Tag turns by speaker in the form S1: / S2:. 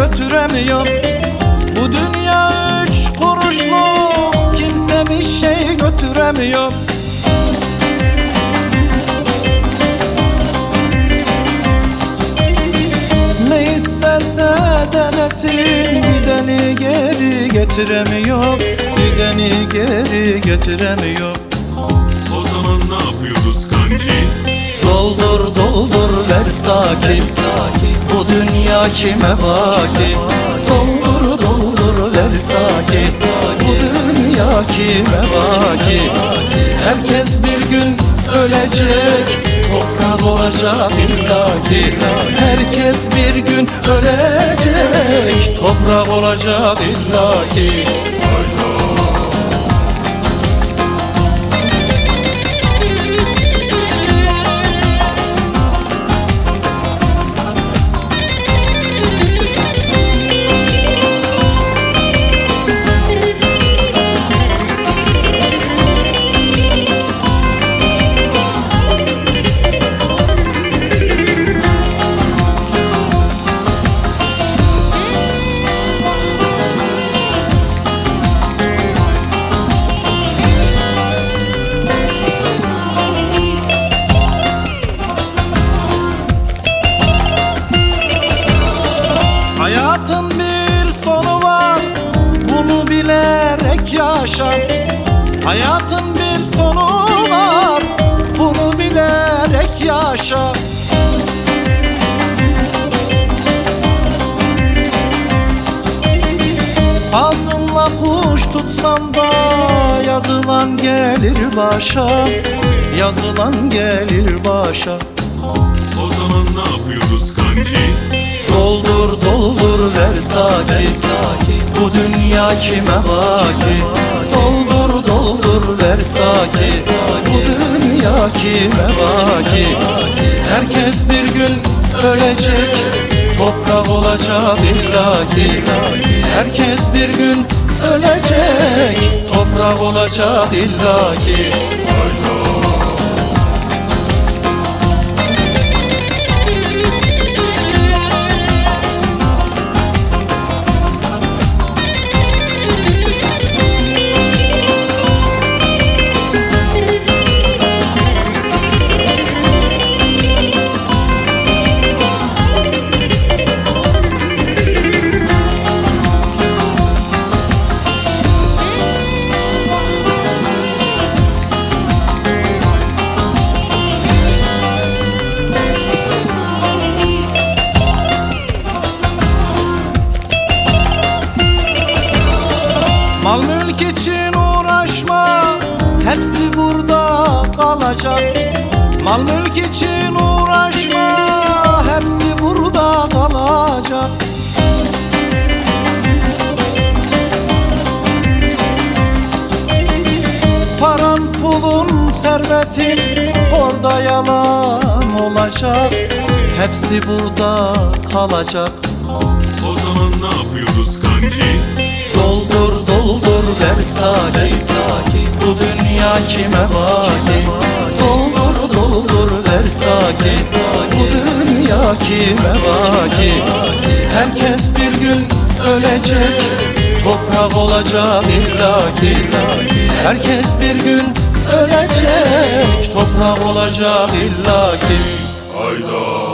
S1: götüremiyor Bu dünya üç kuruşluk kimse bir şey götüremiyor. Ne isterse denesin gideni geri getiremiyor. Gideni geri getiremiyor.
S2: O zaman ne yapıyoruz kanki?
S1: Doldur doldur ver sakin, sakin. Bu dünya kime baki Doldur doldur ver sakin Bu dünya kime baki Herkes bir gün ölecek Toprak olacak illaki. Herkes bir gün ölecek Toprak olacak illaki. Hayatın bilerek yaşa Hayatın bir sonu var Bunu bilerek yaşa. Ağzınla kuş tutsan da Yazılan gelir başa. Yazılan gelir başa.
S2: O zaman ne yapıyoruz kanki?
S1: Doldur doldur sakin. Bu dünya kime baki Doldur doldur ver sakin Bu dünya kime baki Herkes bir gün ölecek Toprak olacak illaki. Herkes bir gün ölecek Toprak olacak illaki. Mal kalacak Mal mülk için uğraşma Hepsi burada kalacak. Paran pulun servetin Orada yalan olacak. Hepsi burada kalacak.
S2: O zaman ne yapıyoruz kanki?
S1: Doldur doldur ver sakin Bu dünya kime ver sakin. Bu dünya kime baki Herkes bir gün ölecek. Toprak olacak illaki. Herkes bir gün ölecek. Toprak olacak illaki.
S2: Hayda